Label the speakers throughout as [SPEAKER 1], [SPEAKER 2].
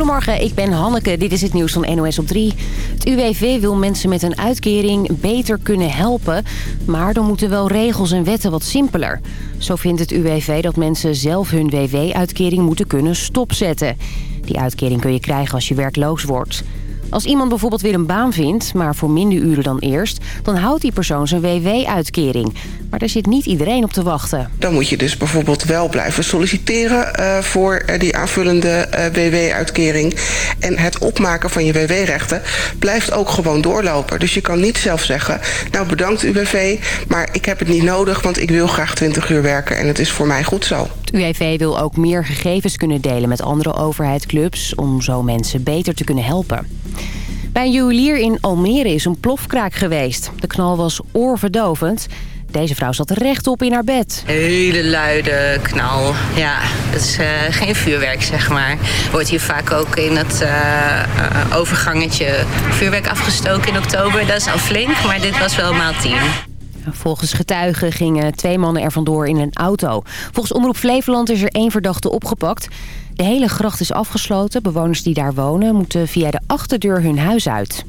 [SPEAKER 1] Goedemorgen, ik ben Hanneke. Dit is het nieuws van NOS op 3. Het UWV wil mensen met een uitkering beter kunnen helpen... maar dan moeten wel regels en wetten wat simpeler. Zo vindt het UWV dat mensen zelf hun WW-uitkering moeten kunnen stopzetten. Die uitkering kun je krijgen als je werkloos wordt. Als iemand bijvoorbeeld weer een baan vindt, maar voor minder uren dan eerst... dan houdt die persoon zijn WW-uitkering. Maar daar zit niet iedereen op te wachten.
[SPEAKER 2] Dan moet je dus bijvoorbeeld wel blijven solliciteren... Uh, voor uh, die aanvullende uh, WW-uitkering. En het opmaken van je WW-rechten blijft ook gewoon doorlopen. Dus je kan niet zelf zeggen... nou bedankt UWV, maar ik heb het niet nodig... want ik wil graag 20 uur werken en het is voor mij goed zo.
[SPEAKER 1] UWV wil ook meer gegevens kunnen delen met andere overheidsclubs... om zo mensen beter te kunnen helpen. Bij een juwelier in Almere is een plofkraak geweest. De knal was oorverdovend. Deze vrouw zat rechtop in haar bed.
[SPEAKER 3] Hele luide knal. Ja, het is uh, geen vuurwerk, zeg maar. Wordt hier vaak ook in het uh, uh, overgangetje vuurwerk afgestoken in oktober. Dat is al flink, maar dit was wel maal tien.
[SPEAKER 1] Volgens getuigen gingen twee mannen er vandoor in een auto. Volgens Omroep Flevoland is er één verdachte opgepakt. De hele gracht is afgesloten. Bewoners die daar wonen moeten via de achterdeur hun huis uit.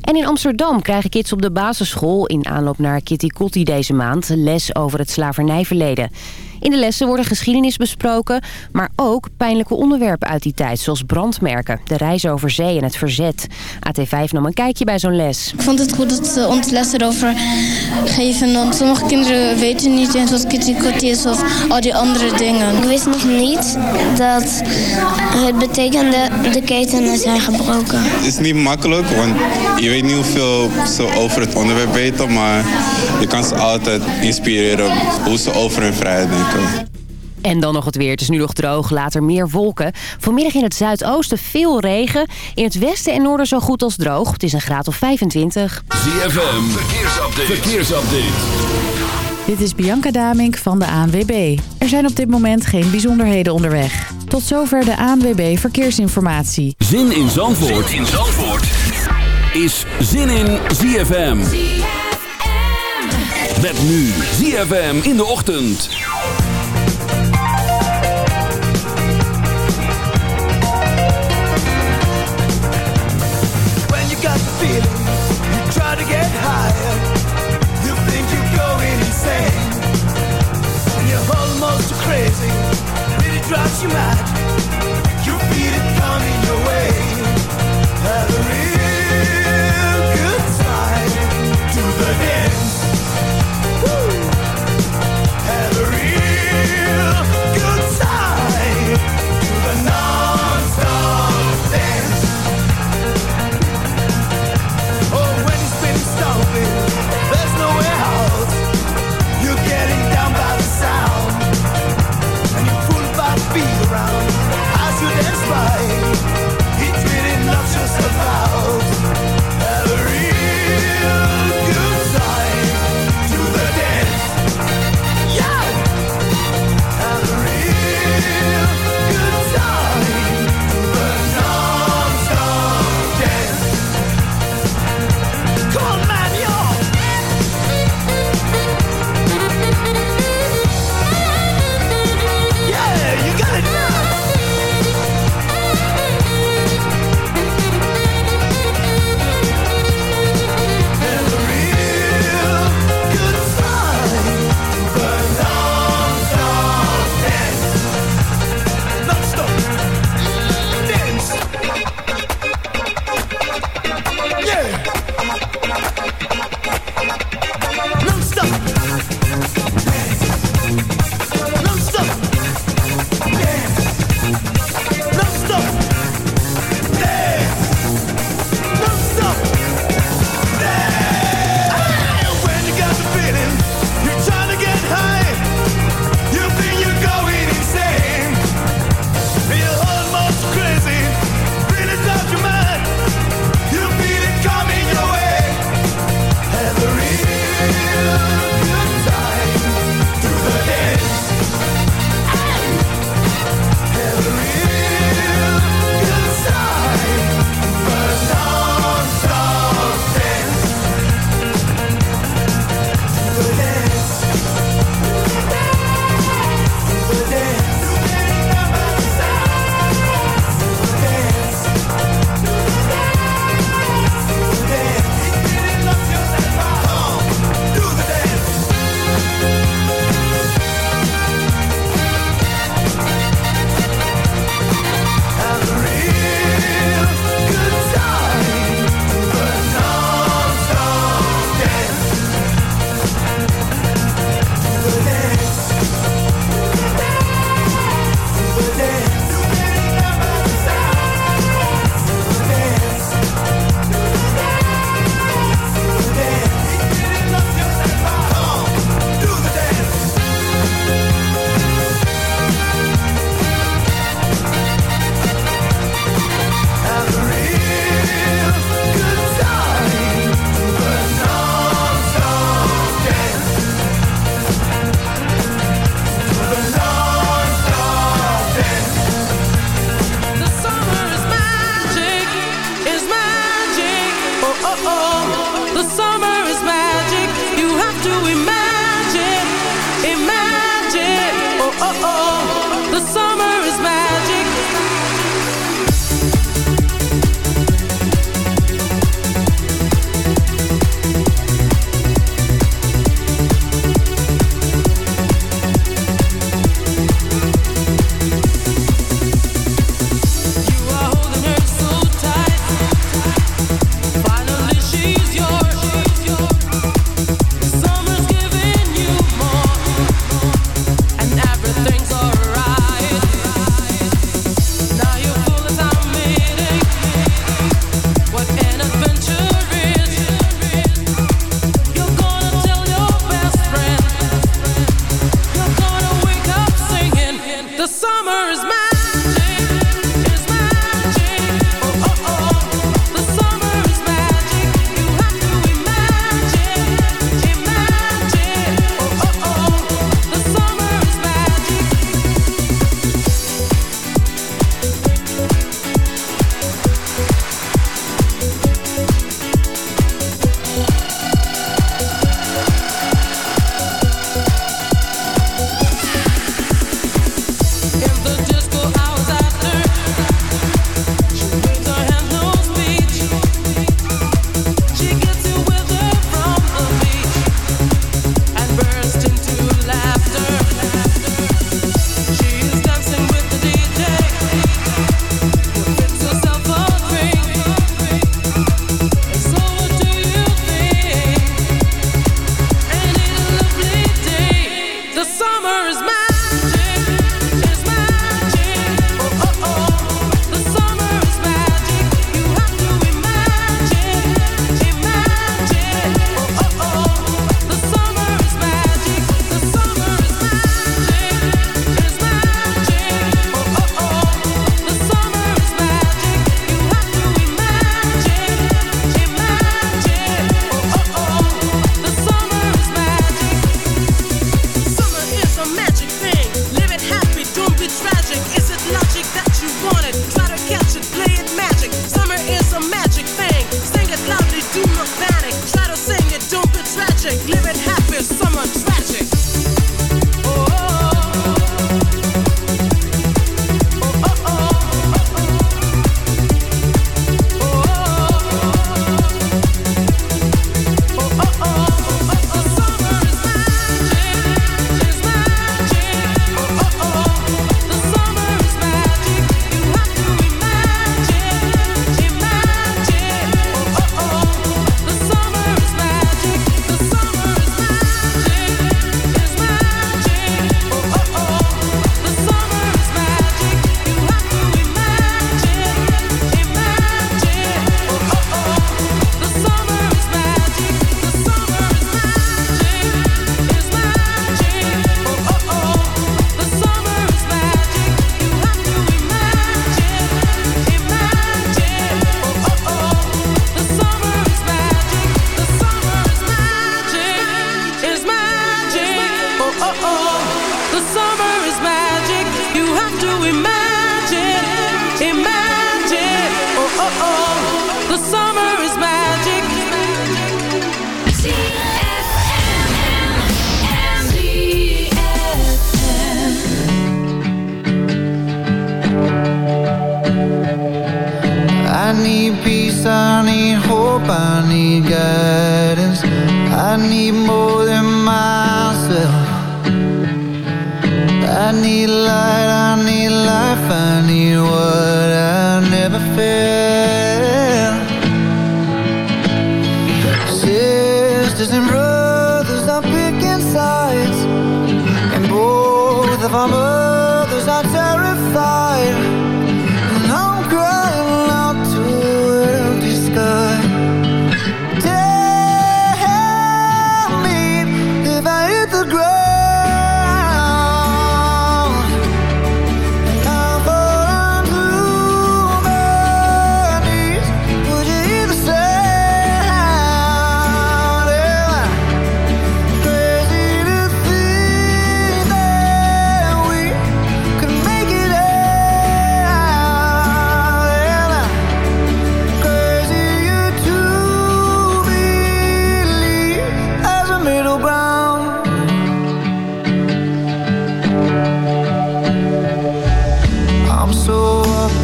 [SPEAKER 1] En in Amsterdam krijgen kids op de basisschool... in aanloop naar Kitty Kotti deze maand les over het slavernijverleden. In de lessen worden geschiedenis besproken, maar ook pijnlijke onderwerpen uit die tijd, zoals brandmerken, de reis over zee en het verzet. AT5 nam een kijkje bij zo'n les.
[SPEAKER 4] Ik vond het goed dat ze ons les erover geven, want sommige kinderen weten niet eens wat Kitty is of al die andere dingen.
[SPEAKER 5] Ik wist nog niet dat het betekende de ketenen zijn gebroken.
[SPEAKER 6] Het is niet makkelijk, want je weet niet hoeveel ze over het onderwerp weten, maar je kan ze altijd inspireren hoe ze over hun vrijheid denken.
[SPEAKER 1] En dan nog het weer. Het is nu nog droog, later meer wolken. Vanmiddag in het zuidoosten veel regen. In het westen en noorden zo goed als droog. Het is een graad of 25.
[SPEAKER 7] ZFM, verkeersupdate. verkeersupdate.
[SPEAKER 8] Dit is Bianca Damink van de ANWB. Er zijn op dit moment geen bijzonderheden onderweg. Tot zover de ANWB Verkeersinformatie.
[SPEAKER 7] Zin in Zandvoort, zin in Zandvoort. is Zin in ZFM. Met nu ZFM in de ochtend.
[SPEAKER 9] To get higher. You think you're going insane. And you're almost crazy, drives you mad.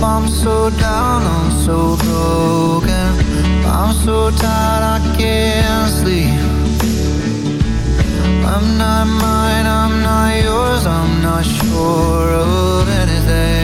[SPEAKER 10] I'm so down, I'm so broken. I'm so tired, I can't sleep. I'm not mine, I'm not yours I'm not sure of anything.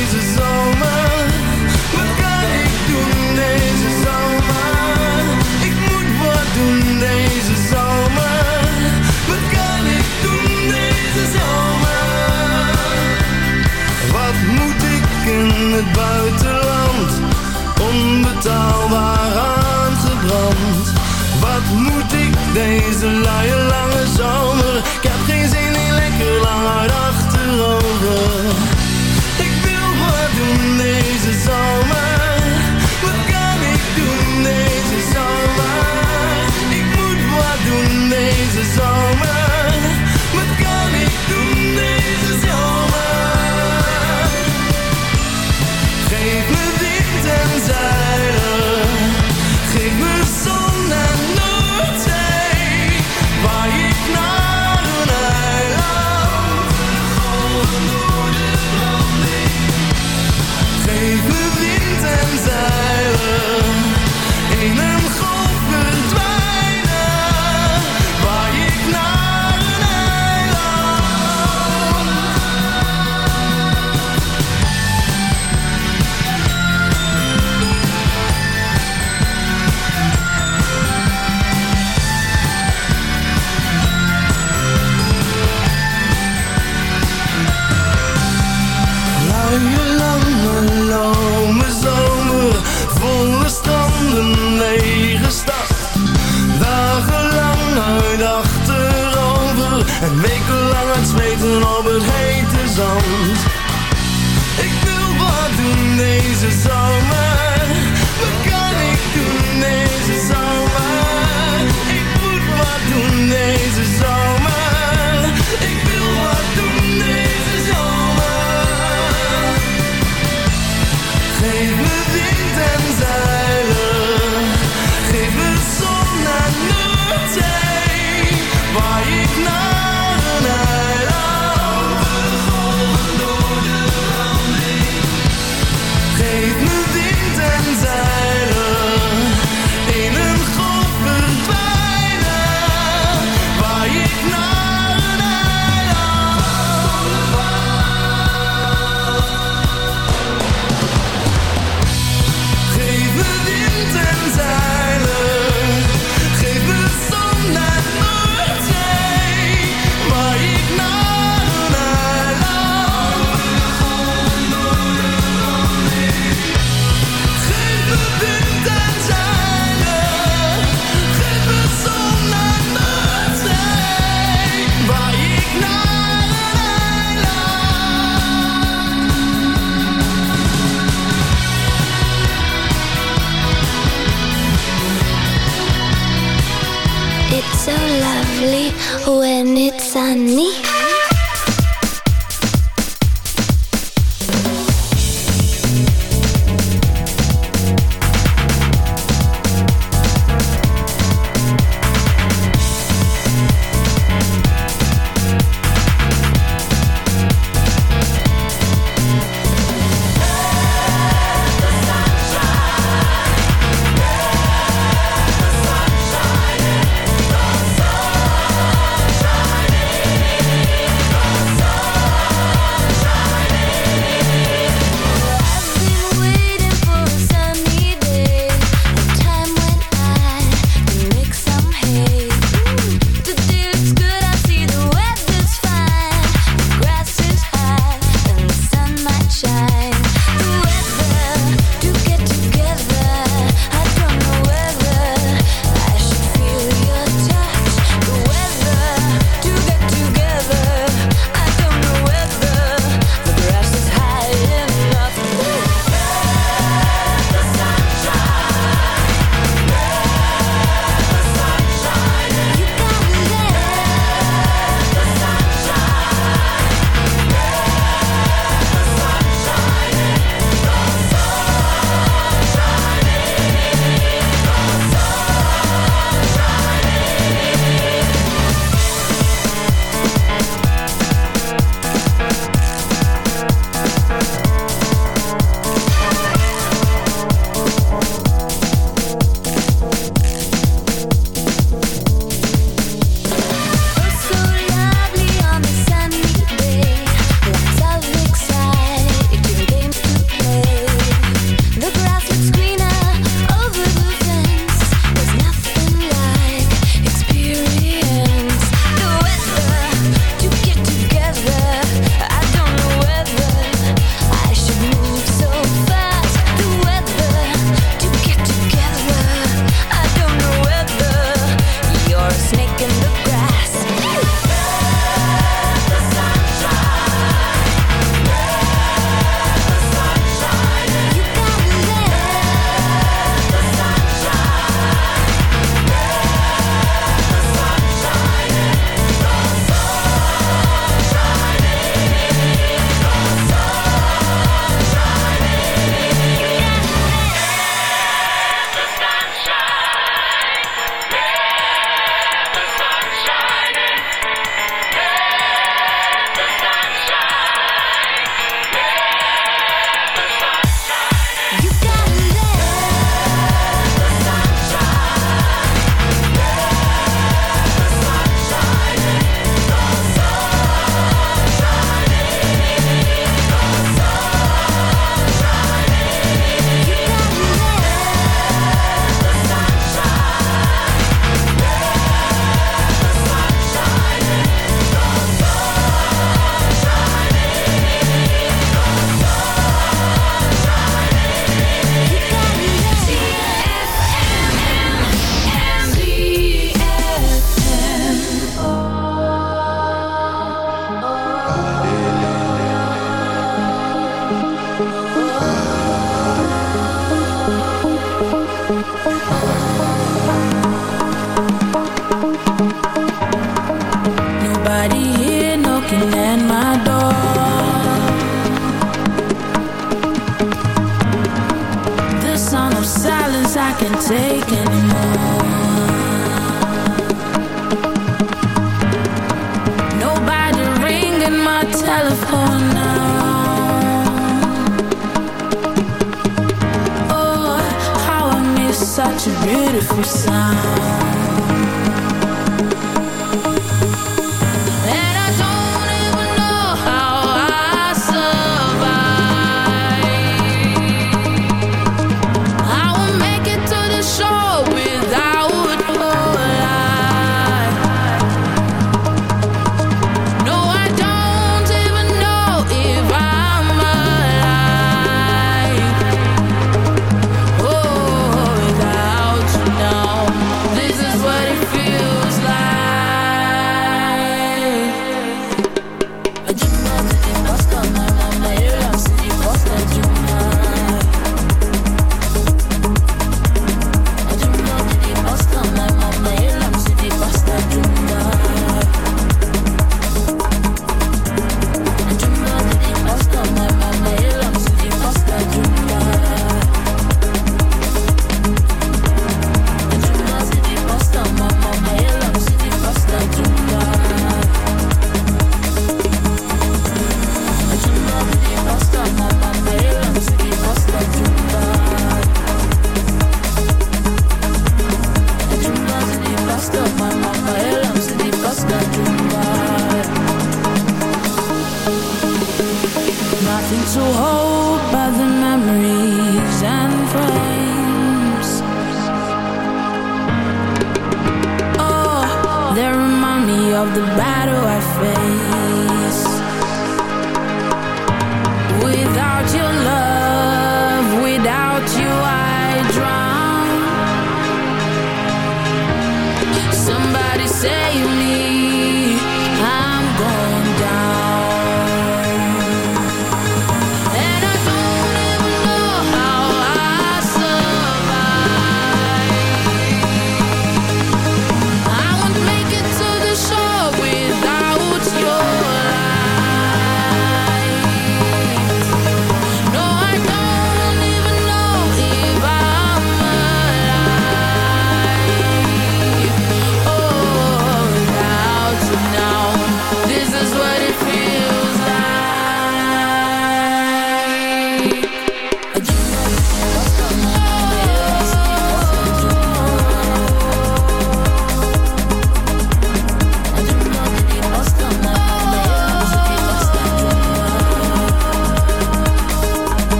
[SPEAKER 11] onbetaalbaar aangebrand. Wat moet ik deze lange lange zomer?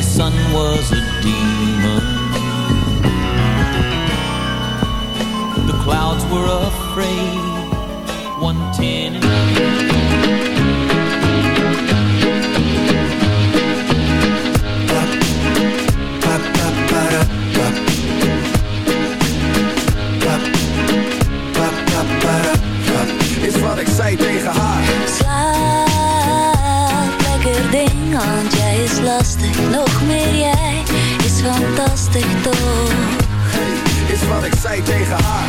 [SPEAKER 12] the sun was a demon. The clouds were afraid. One ten.
[SPEAKER 13] Is wat ik zei tegen haar.
[SPEAKER 14] Slaap, lekker ding, is lastig. Nog meer jij is fantastisch toch?
[SPEAKER 13] Is wat ik zei tegen haar.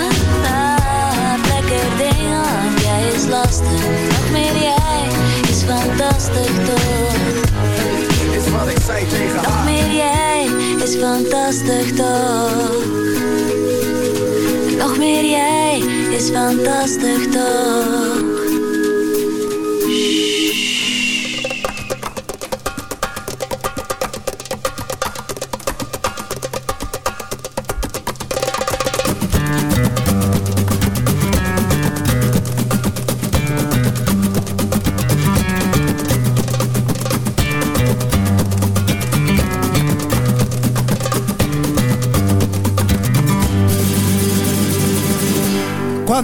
[SPEAKER 14] want jij is lastig. Nog meer jij is fantastisch toch.
[SPEAKER 13] Is wat ik zei tegen
[SPEAKER 14] Nog meer jij is fantastisch toch. Nog meer jij is fantastisch toch.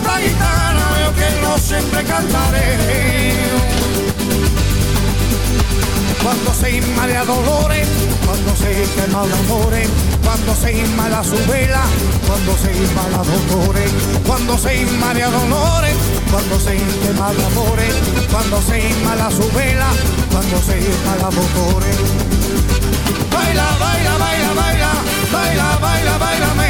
[SPEAKER 15] nota gitana io che no sempre cantare quando sei inmade a dolore quando sei fermo all'amore quando sei in mare a su vela cuando sei inmade a dolore quando sei inmade a dolore quando sei in tema all'amore quando sei in mare a su vela cuando sei in mare a baila baila baila baila baila baila baila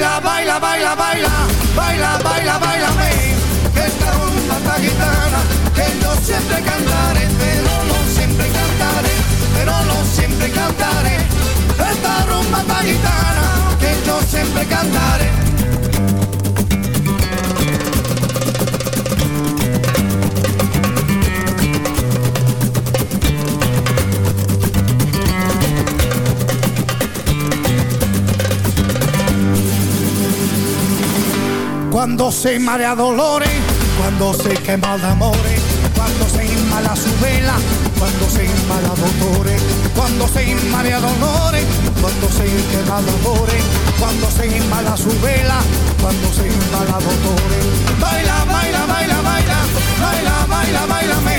[SPEAKER 15] Baila, baila, baila, baila, baila, baila, baila, que esta rumba gitana, que yo siempre cantaré, pero no siempre cantaré, pero no siempre cantaré. Esta rumba gitana, que yo siempre cantaré. Cuando se marea dolores, cuando se quema el amores, cuando se inmala su vela, cuando se inmala dolores, cuando se marea dolores, cuando se quema el amores, cuando se inmala su vela, cuando se inmala dolores. Baila, baila, baila, baila, baila, baila, bailame,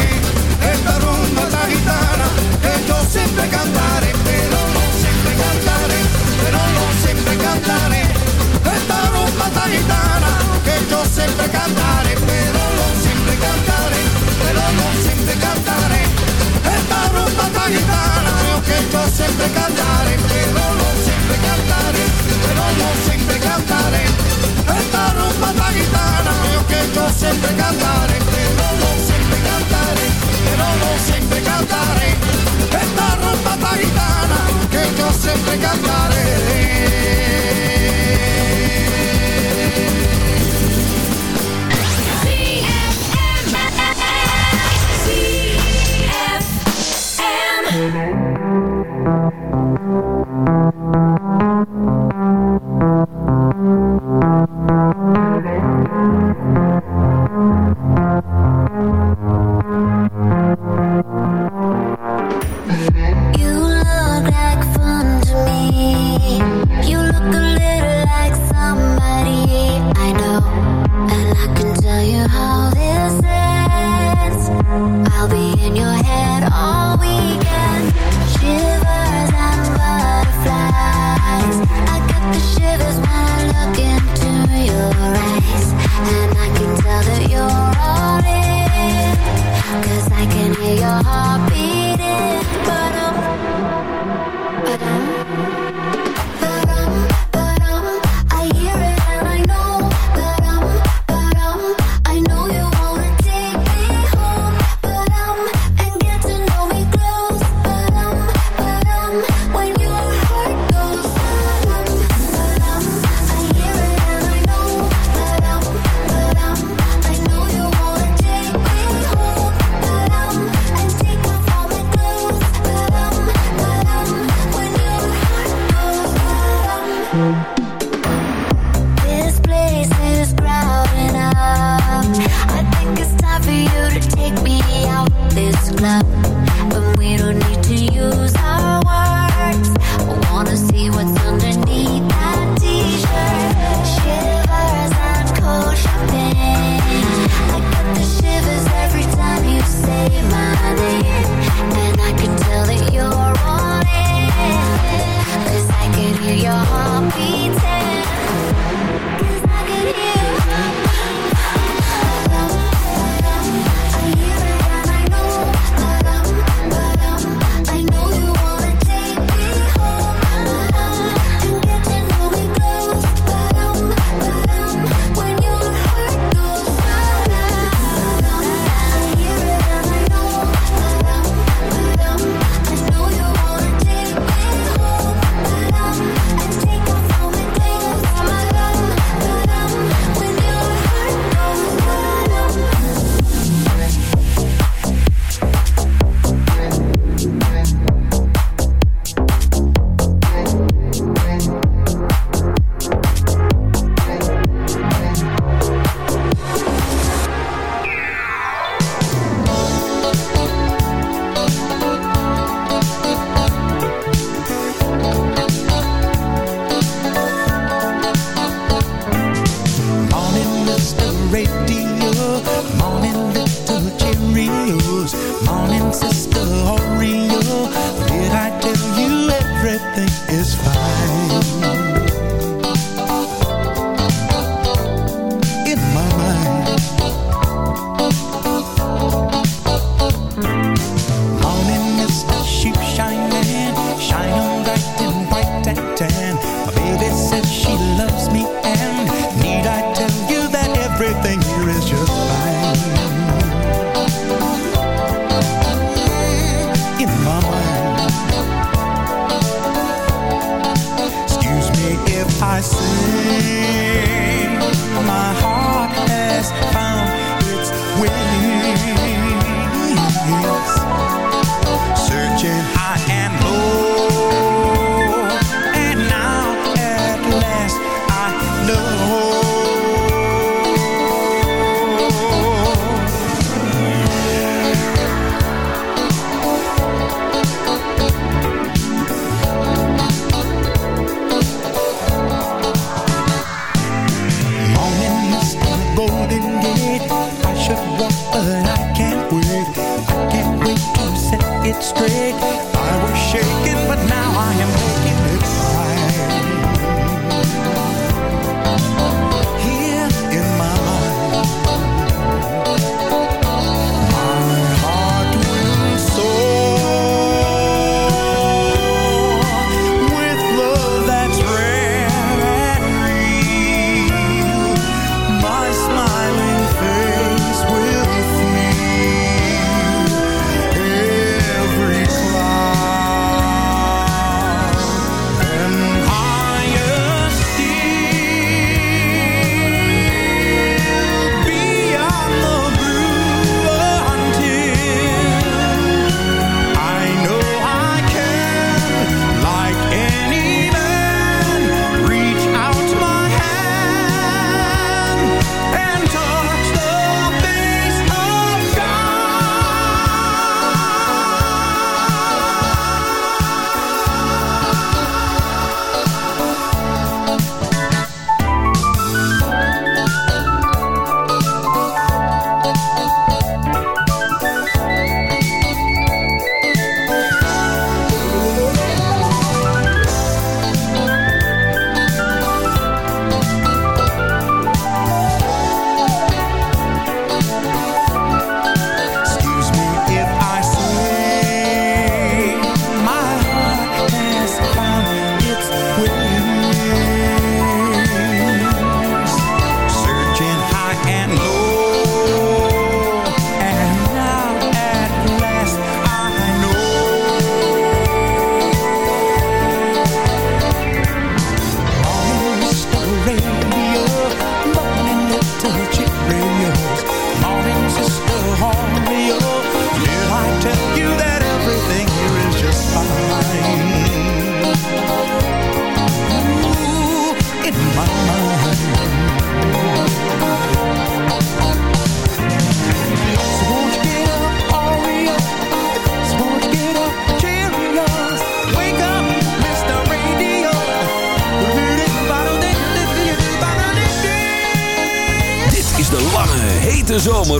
[SPEAKER 15] esta rumba esta gitana, que yo siempre
[SPEAKER 16] cantaré, pero no siempre cantaré, pero no siempre cantaré, esta rumba esta gitana. voglio sempre cantare, però non sempre cantare, però non sempre cantare. E la rumba italiana io che so sempre
[SPEAKER 15] cantare, però non sempre cantare, però non sempre cantare. E la rumba italiana io che so sempre cantare, però non sempre cantare, però non sempre
[SPEAKER 14] cantare. E la rumba italiana che so sempre cantare. did. I should walk, but I can't wait. I can't wait to set it straight.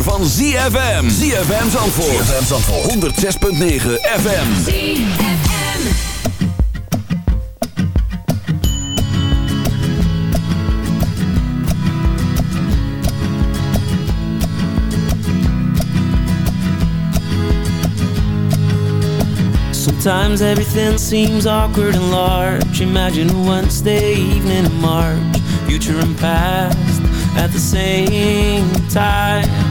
[SPEAKER 7] Zomer van ZFM. ZFM Zandvoort. ZFM Zandvoort. 106.9 FM.
[SPEAKER 17] ZFM.
[SPEAKER 18] Sometimes everything seems awkward and large. Imagine a Wednesday evening in March, future and past at the same time.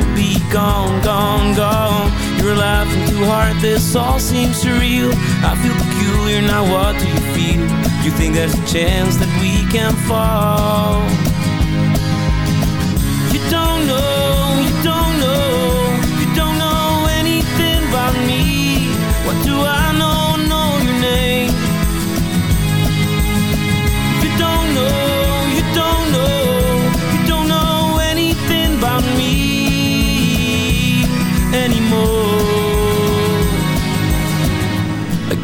[SPEAKER 18] gone, gone, gone. You're laughing too hard, this all seems surreal. I feel peculiar, now what do you feel? You think there's a chance that we can fall?